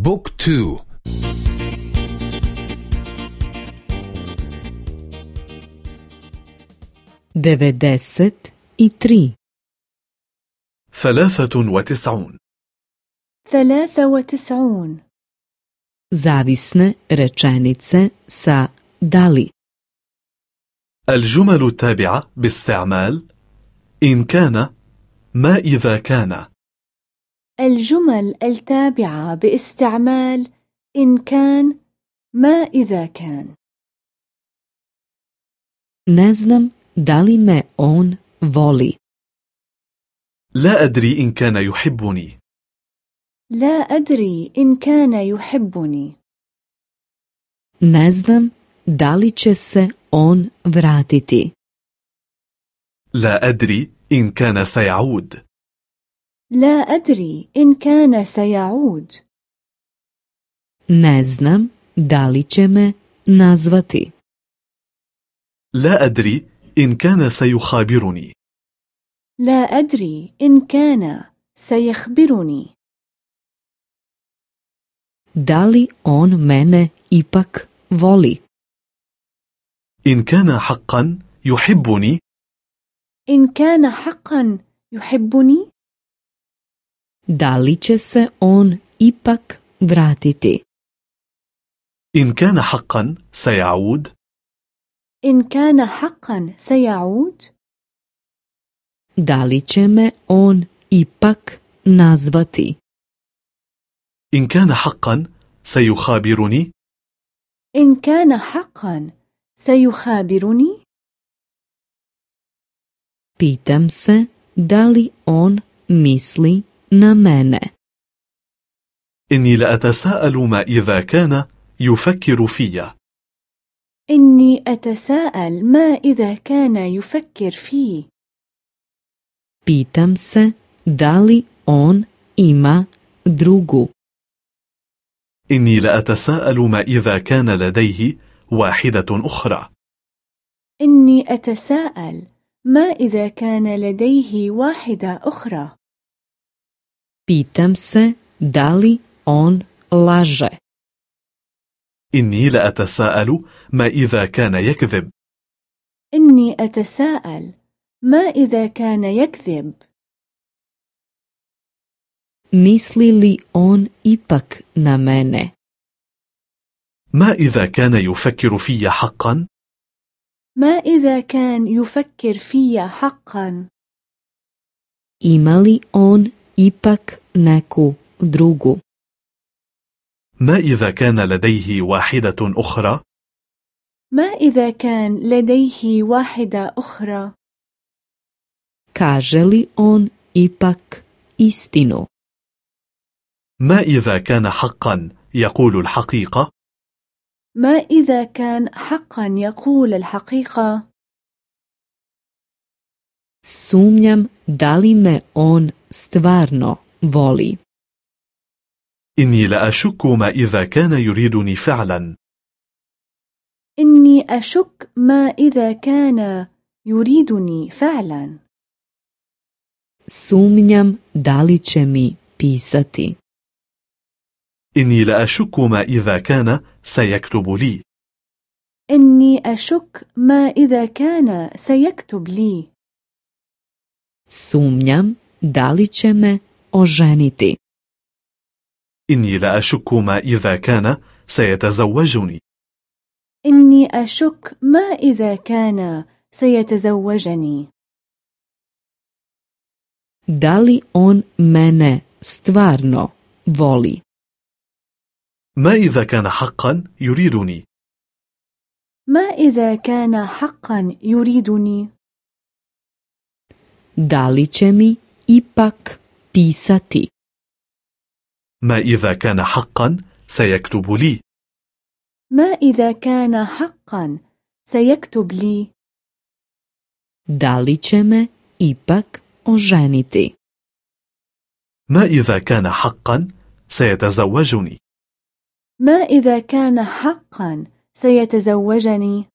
بوك تو. devedeset i tri ثلاثة وتسعون. ثلاثة وتسعون. zavisne rečenice sa dali الجمل التابعة باستعمال إن كان ما إذا كان. الجمل التابعة باستعمال إن كان ما إذا كان Ne znam da li me on voli. لا أدري إن كان يحبني لا أدري إن كان يحبني Ne znam da li će se on vratiti. لا أدري إن كان سيعود لا أدري إن كان سيعود. Ne znam da li će me nazvati. لا أدري إن كان سيخابرني. لا أدري إن كان سيخبرني. Da li on mene ipak voli? إن كان حقا يحبني. إن كان حقا يحبني؟ Da li će se on ipak vratiti? إن كان حقا سيعود إن كان حقا سيعود Da li će me on ipak nazvati? إن كان حقا سيخابرني إن كان حقا سيخابرني Pitam se da li on misli mene. إني لأتساءل ما إذا كان يفكر في إني أتساءل ما إذا كان يفكر فيه Pitam se da li on ima drugu. إني لأتساءل ما إذا كان لديه واحدة أخرى إني أتساءل ما إذا كان لديه واحدة أخرى Pitam se da li on laže. إني لأتساءل ما إذا كان يكذب إني أتساءل ما إذا كان يكذب Misli li on ipak na mene? ما إذا كان يفكر في حقا ما إذا كان يفكر في حقا Ima li on ipak neku drugu? ما إذا كان لديه واحدة أخرى ما إذا كان لديه واحدة أخرى Kaže li on ipak istinu? ما إذا كان حقا يقول الحقيقة ما إذا كان حقا يقول الحقيقة Sumnjam da li me on stvarno voli. إني لأشك ما إذا كان يريدني فعلا إني أشك ما إذا كان يريدني فعلا Sumnjam da li će mi pisati. إني لأشك ما إذا كان سيكتب لي إني أشك ما إذا كان سيكتب لي Sumnjam da li će me oženiti. إني لأشك ما إذا كان سيتزوجني إني أشك ما إذا كان سيتزوجني Da li on mene stvarno voli? ما إذا كان حقا يريدني ما إذا كان حقا يريدني Da li će mi ipak pisati? ما إذا كان حقا سيكتب لي ما إذا كان حقا سيكتب لي Da li će me ipak oženiti? ما إذا كان حقا سيتزوجني ما إذا كان حقا سيتزوجني